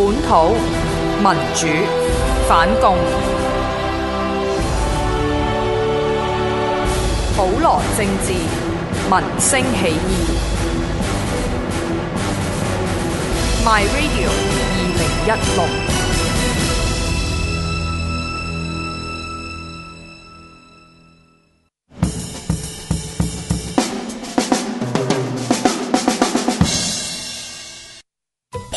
本土民主反共，普罗政治民生起義 My Radio 二零一六。